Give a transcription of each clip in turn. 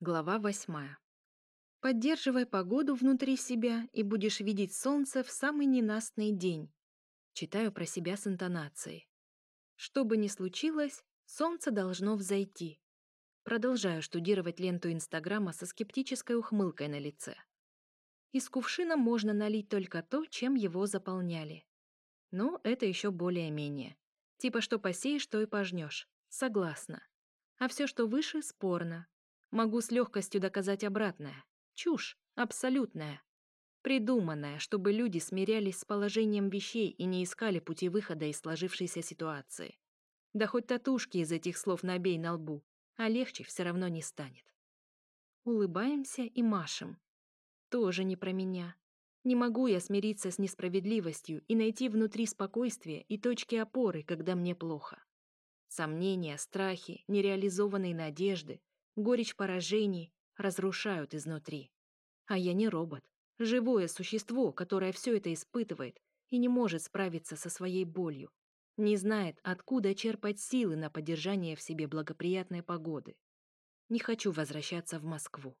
Глава восьмая. Поддерживай погоду внутри себя, и будешь видеть солнце в самый ненастный день. Читаю про себя с интонацией. Что бы ни случилось, солнце должно взойти. Продолжаю штудировать ленту Инстаграма со скептической ухмылкой на лице. Из кувшина можно налить только то, чем его заполняли. Но это еще более-менее. Типа что посеешь, то и пожнешь. Согласна. А все, что выше, спорно. Могу с легкостью доказать обратное. Чушь, абсолютная. Придуманная, чтобы люди смирялись с положением вещей и не искали пути выхода из сложившейся ситуации. Да хоть татушки из этих слов набей на лбу, а легче все равно не станет. Улыбаемся и машем. Тоже не про меня. Не могу я смириться с несправедливостью и найти внутри спокойствие и точки опоры, когда мне плохо. Сомнения, страхи, нереализованные надежды, горечь поражений разрушают изнутри. А я не робот, живое существо, которое все это испытывает и не может справиться со своей болью, не знает, откуда черпать силы на поддержание в себе благоприятной погоды. Не хочу возвращаться в Москву.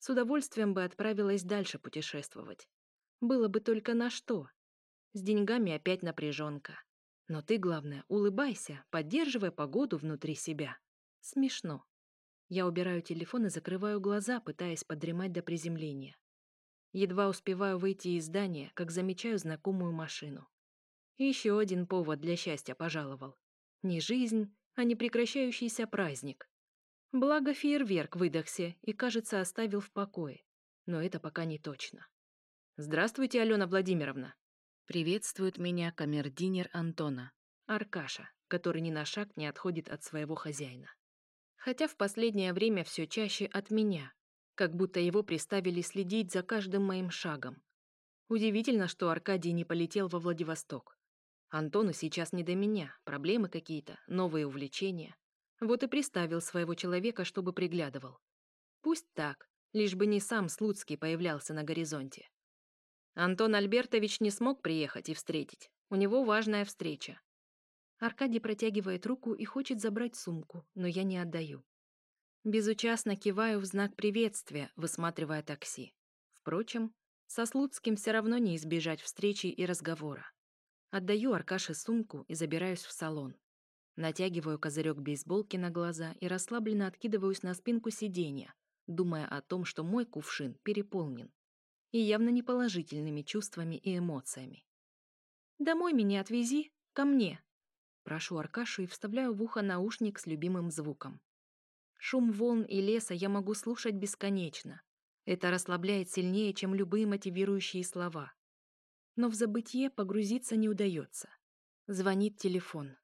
С удовольствием бы отправилась дальше путешествовать. Было бы только на что. С деньгами опять напряженка. Но ты, главное, улыбайся, поддерживая погоду внутри себя. Смешно. Я убираю телефон и закрываю глаза, пытаясь подремать до приземления. Едва успеваю выйти из здания, как замечаю знакомую машину. Еще один повод для счастья пожаловал. Не жизнь, а непрекращающийся праздник. Благо фейерверк выдохся и, кажется, оставил в покое. Но это пока не точно. «Здравствуйте, Алена Владимировна!» Приветствует меня камердинер Антона, Аркаша, который ни на шаг не отходит от своего хозяина хотя в последнее время все чаще от меня, как будто его приставили следить за каждым моим шагом. Удивительно, что Аркадий не полетел во Владивосток. Антону сейчас не до меня, проблемы какие-то, новые увлечения. Вот и приставил своего человека, чтобы приглядывал. Пусть так, лишь бы не сам Слуцкий появлялся на горизонте. Антон Альбертович не смог приехать и встретить. У него важная встреча. Аркадий протягивает руку и хочет забрать сумку, но я не отдаю. Безучастно киваю в знак приветствия, высматривая такси. Впрочем, со Слуцким все равно не избежать встречи и разговора. Отдаю Аркаше сумку и забираюсь в салон. Натягиваю козырек бейсболки на глаза и расслабленно откидываюсь на спинку сиденья, думая о том, что мой кувшин переполнен. И явно не положительными чувствами и эмоциями. «Домой меня отвези, ко мне», Прошу Аркашу и вставляю в ухо наушник с любимым звуком. Шум волн и леса я могу слушать бесконечно. Это расслабляет сильнее, чем любые мотивирующие слова. Но в забытье погрузиться не удается. Звонит телефон.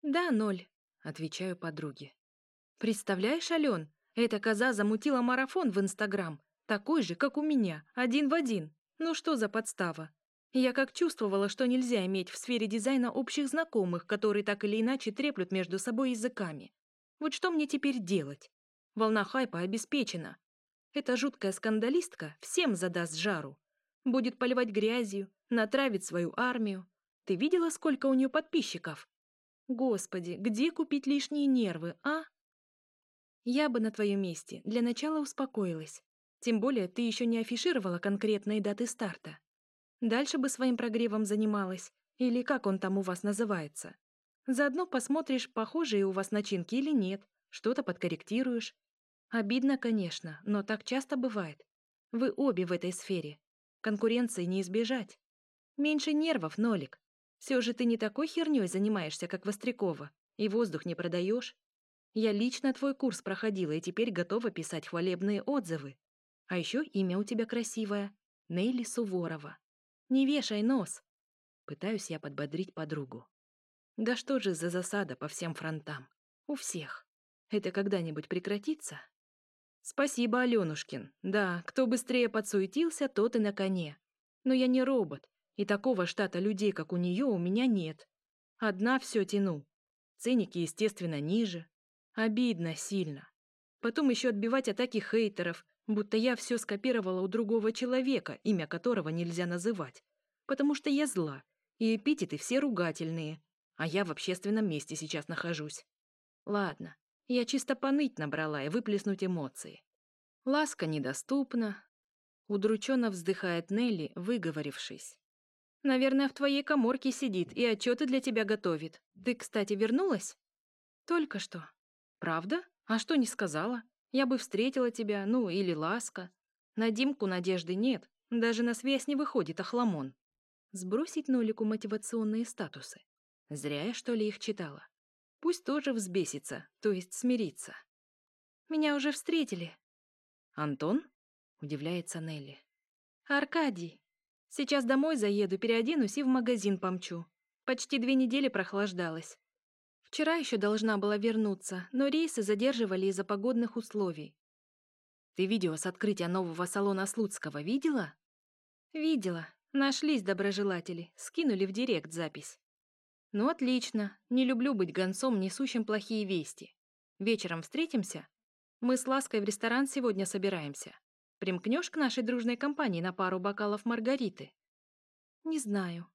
«Да, ноль», — отвечаю подруге. «Представляешь, Ален, эта коза замутила марафон в Инстаграм, такой же, как у меня, один в один. Ну что за подстава? Я как чувствовала, что нельзя иметь в сфере дизайна общих знакомых, которые так или иначе треплют между собой языками. Вот что мне теперь делать? Волна хайпа обеспечена. Эта жуткая скандалистка всем задаст жару. Будет поливать грязью, натравит свою армию. Ты видела, сколько у нее подписчиков? Господи, где купить лишние нервы, а? Я бы на твоем месте для начала успокоилась. Тем более ты еще не афишировала конкретные даты старта. Дальше бы своим прогревом занималась, или как он там у вас называется. Заодно посмотришь, похожие у вас начинки или нет, что-то подкорректируешь. Обидно, конечно, но так часто бывает. Вы обе в этой сфере. Конкуренции не избежать. Меньше нервов, Нолик. Все же ты не такой херней занимаешься, как Вострякова, и воздух не продаешь. Я лично твой курс проходила и теперь готова писать хвалебные отзывы. А еще имя у тебя красивое — Нелли Суворова. Не вешай нос!» Пытаюсь я подбодрить подругу. «Да что же за засада по всем фронтам? У всех. Это когда-нибудь прекратится?» «Спасибо, Алёнушкин. Да, кто быстрее подсуетился, тот и на коне. Но я не робот, и такого штата людей, как у нее, у меня нет. Одна все тяну. Ценники, естественно, ниже. Обидно сильно. Потом еще отбивать атаки хейтеров, будто я все скопировала у другого человека, имя которого нельзя называть, потому что я зла, и эпитеты все ругательные, а я в общественном месте сейчас нахожусь. Ладно, Я чисто поныть набрала и выплеснуть эмоции. Ласка недоступна. Удрученно вздыхает Нелли, выговорившись. Наверное, в твоей коморке сидит и отчеты для тебя готовит. Ты, кстати, вернулась? Только что. Правда? А что не сказала? Я бы встретила тебя, ну, или Ласка. На Димку надежды нет. Даже на связь не выходит охламон. Сбросить Нолику мотивационные статусы. Зря я, что ли, их читала. Пусть тоже взбесится, то есть смирится. Меня уже встретили. Антон? Удивляется Нелли. Аркадий. Сейчас домой заеду, переоденусь и в магазин помчу. Почти две недели прохлаждалась. Вчера еще должна была вернуться, но рейсы задерживали из-за погодных условий. Ты видео с открытия нового салона Слуцкого видела? Видела. Нашлись доброжелатели, скинули в директ запись. Ну, отлично. Не люблю быть гонцом, несущим плохие вести. Вечером встретимся? Мы с Лаской в ресторан сегодня собираемся. Примкнешь к нашей дружной компании на пару бокалов Маргариты? Не знаю.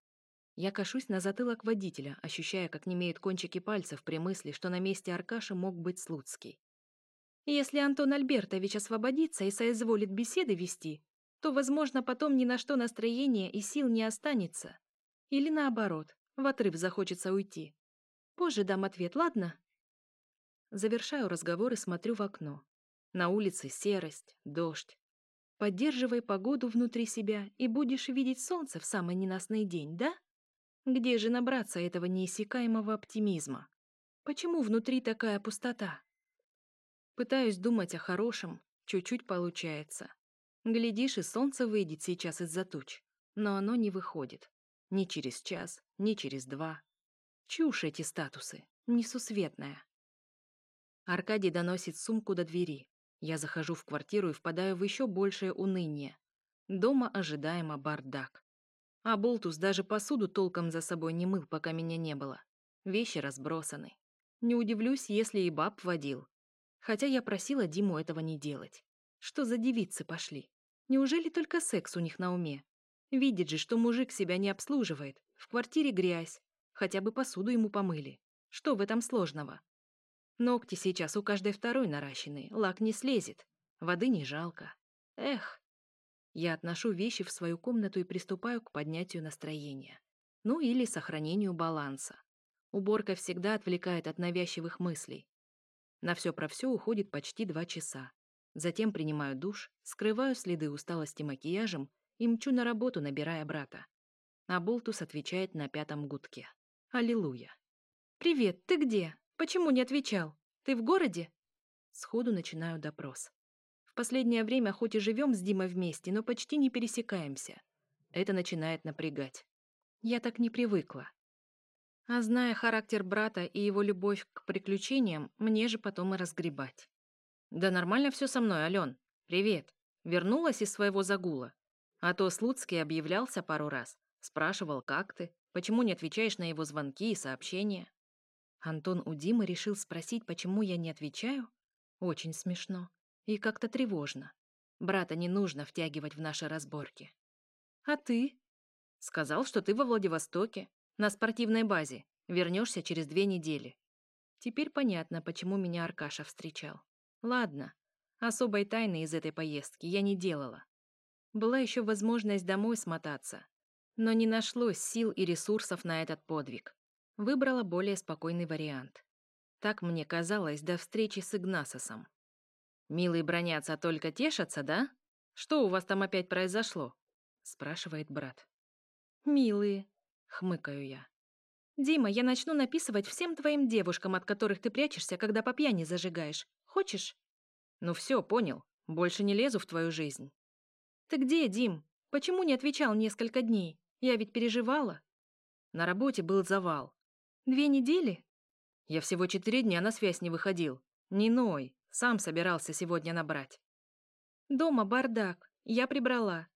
Я кашусь на затылок водителя, ощущая, как немеют кончики пальцев при мысли, что на месте Аркаши мог быть Слуцкий. Если Антон Альбертович освободится и соизволит беседы вести, то, возможно, потом ни на что настроения и сил не останется. Или наоборот, в отрыв захочется уйти. Позже дам ответ, ладно? Завершаю разговор и смотрю в окно. На улице серость, дождь. Поддерживай погоду внутри себя, и будешь видеть солнце в самый ненастный день, да? Где же набраться этого неиссякаемого оптимизма? Почему внутри такая пустота? Пытаюсь думать о хорошем, чуть-чуть получается. Глядишь, и солнце выйдет сейчас из-за туч, но оно не выходит. Ни через час, ни через два. Чушь эти статусы, несусветная. Аркадий доносит сумку до двери. Я захожу в квартиру и впадаю в еще большее уныние. Дома ожидаемо бардак. А Болтус даже посуду толком за собой не мыл, пока меня не было. Вещи разбросаны. Не удивлюсь, если и баб водил. Хотя я просила Диму этого не делать. Что за девицы пошли? Неужели только секс у них на уме? Видит же, что мужик себя не обслуживает. В квартире грязь. Хотя бы посуду ему помыли. Что в этом сложного? Ногти сейчас у каждой второй наращены, лак не слезет. Воды не жалко. Эх. Я отношу вещи в свою комнату и приступаю к поднятию настроения. Ну или сохранению баланса. Уборка всегда отвлекает от навязчивых мыслей. На все про все уходит почти два часа. Затем принимаю душ, скрываю следы усталости макияжем и мчу на работу, набирая брата. А Болтус отвечает на пятом гудке. Аллилуйя. «Привет, ты где? Почему не отвечал? Ты в городе?» Сходу начинаю допрос. Последнее время хоть и живем с Димой вместе, но почти не пересекаемся. Это начинает напрягать. Я так не привыкла. А зная характер брата и его любовь к приключениям, мне же потом и разгребать. «Да нормально все со мной, Ален. Привет. Вернулась из своего загула. А то Слуцкий объявлялся пару раз. Спрашивал, как ты, почему не отвечаешь на его звонки и сообщения. Антон у Димы решил спросить, почему я не отвечаю? Очень смешно. И как-то тревожно. Брата не нужно втягивать в наши разборки. А ты? Сказал, что ты во Владивостоке, на спортивной базе. Вернешься через две недели. Теперь понятно, почему меня Аркаша встречал. Ладно, особой тайны из этой поездки я не делала. Была еще возможность домой смотаться, но не нашлось сил и ресурсов на этот подвиг. Выбрала более спокойный вариант. Так мне казалось до встречи с Игнасосом. «Милые бронятся, только тешатся, да? Что у вас там опять произошло?» — спрашивает брат. «Милые», — хмыкаю я. «Дима, я начну написывать всем твоим девушкам, от которых ты прячешься, когда по пьяни зажигаешь. Хочешь?» «Ну все, понял. Больше не лезу в твою жизнь». «Ты где, Дим? Почему не отвечал несколько дней? Я ведь переживала». На работе был завал. «Две недели?» Я всего четыре дня на связь не выходил. Не ной, сам собирался сегодня набрать. «Дома бардак. Я прибрала.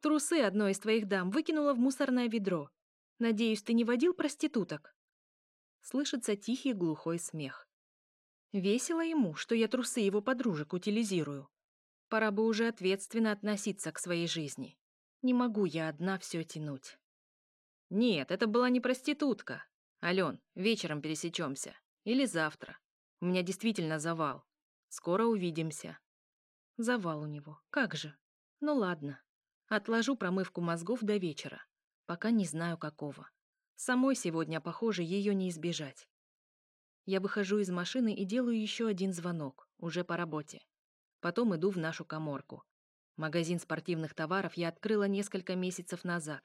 Трусы одной из твоих дам выкинула в мусорное ведро. Надеюсь, ты не водил проституток?» Слышится тихий глухой смех. Весело ему, что я трусы его подружек утилизирую. Пора бы уже ответственно относиться к своей жизни. Не могу я одна все тянуть. Нет, это была не проститутка. Ален, вечером пересечемся. Или завтра. У меня действительно завал. Скоро увидимся. Завал у него. Как же? Ну ладно. Отложу промывку мозгов до вечера. Пока не знаю какого. Самой сегодня, похоже, ее не избежать. Я выхожу из машины и делаю еще один звонок, уже по работе. Потом иду в нашу коморку. Магазин спортивных товаров я открыла несколько месяцев назад.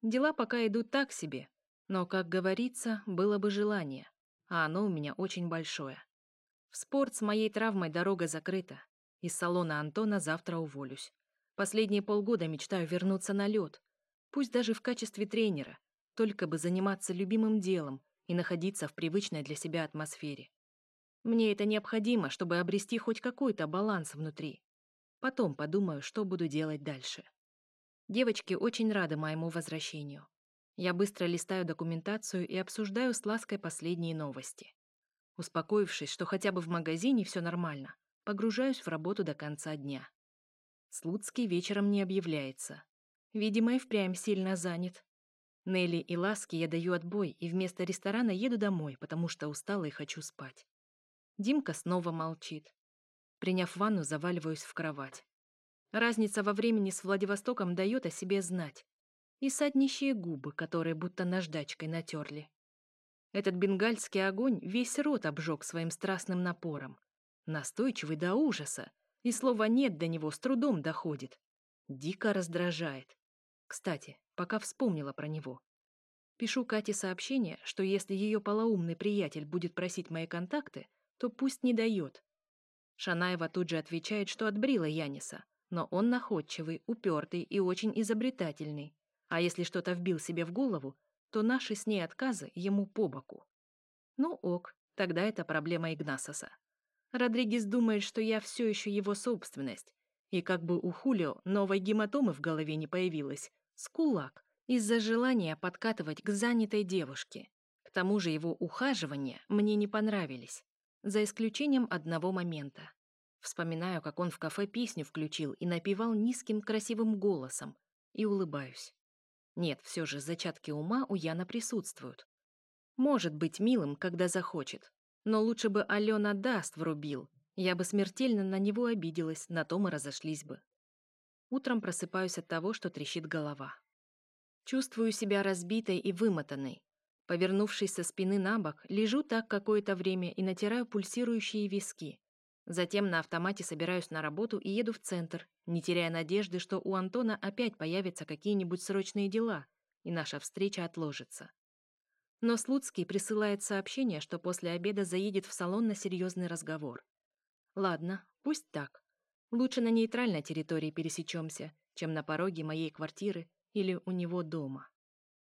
Дела пока идут так себе, но, как говорится, было бы желание, а оно у меня очень большое. В спорт с моей травмой дорога закрыта. Из салона Антона завтра уволюсь. Последние полгода мечтаю вернуться на лед, пусть даже в качестве тренера, только бы заниматься любимым делом и находиться в привычной для себя атмосфере. Мне это необходимо, чтобы обрести хоть какой-то баланс внутри. Потом подумаю, что буду делать дальше. Девочки очень рады моему возвращению. Я быстро листаю документацию и обсуждаю с Лаской последние новости. Успокоившись, что хотя бы в магазине все нормально, погружаюсь в работу до конца дня. Слуцкий вечером не объявляется. Видимо, и впрямь сильно занят. Нелли и Ласке я даю отбой и вместо ресторана еду домой, потому что устала и хочу спать. Димка снова молчит. Приняв ванну, заваливаюсь в кровать. Разница во времени с Владивостоком дает о себе знать. И саднищие губы, которые будто наждачкой натерли. Этот бенгальский огонь весь рот обжег своим страстным напором. Настойчивый до ужаса, и слова «нет» до него с трудом доходит. Дико раздражает. Кстати, пока вспомнила про него. Пишу Кате сообщение, что если ее полоумный приятель будет просить мои контакты, то пусть не дает. Шанаева тут же отвечает, что отбрила Яниса, но он находчивый, упертый и очень изобретательный. А если что-то вбил себе в голову, то наши с ней отказы ему по боку. Ну ок, тогда это проблема Игнасоса. Родригес думает, что я все еще его собственность, и как бы у Хулио новой гематомы в голове не появилось, скулак, из-за желания подкатывать к занятой девушке. К тому же его ухаживания мне не понравились, за исключением одного момента. Вспоминаю, как он в кафе песню включил и напевал низким красивым голосом, и улыбаюсь. Нет, все же зачатки ума у Яна присутствуют. Может быть милым, когда захочет, но лучше бы Алена даст врубил, я бы смертельно на него обиделась, на том и разошлись бы. Утром просыпаюсь от того, что трещит голова. Чувствую себя разбитой и вымотанной. Повернувшись со спины на бок, лежу так какое-то время и натираю пульсирующие виски. Затем на автомате собираюсь на работу и еду в центр, не теряя надежды, что у Антона опять появятся какие-нибудь срочные дела, и наша встреча отложится. Но Слуцкий присылает сообщение, что после обеда заедет в салон на серьезный разговор. Ладно, пусть так. Лучше на нейтральной территории пересечемся, чем на пороге моей квартиры или у него дома.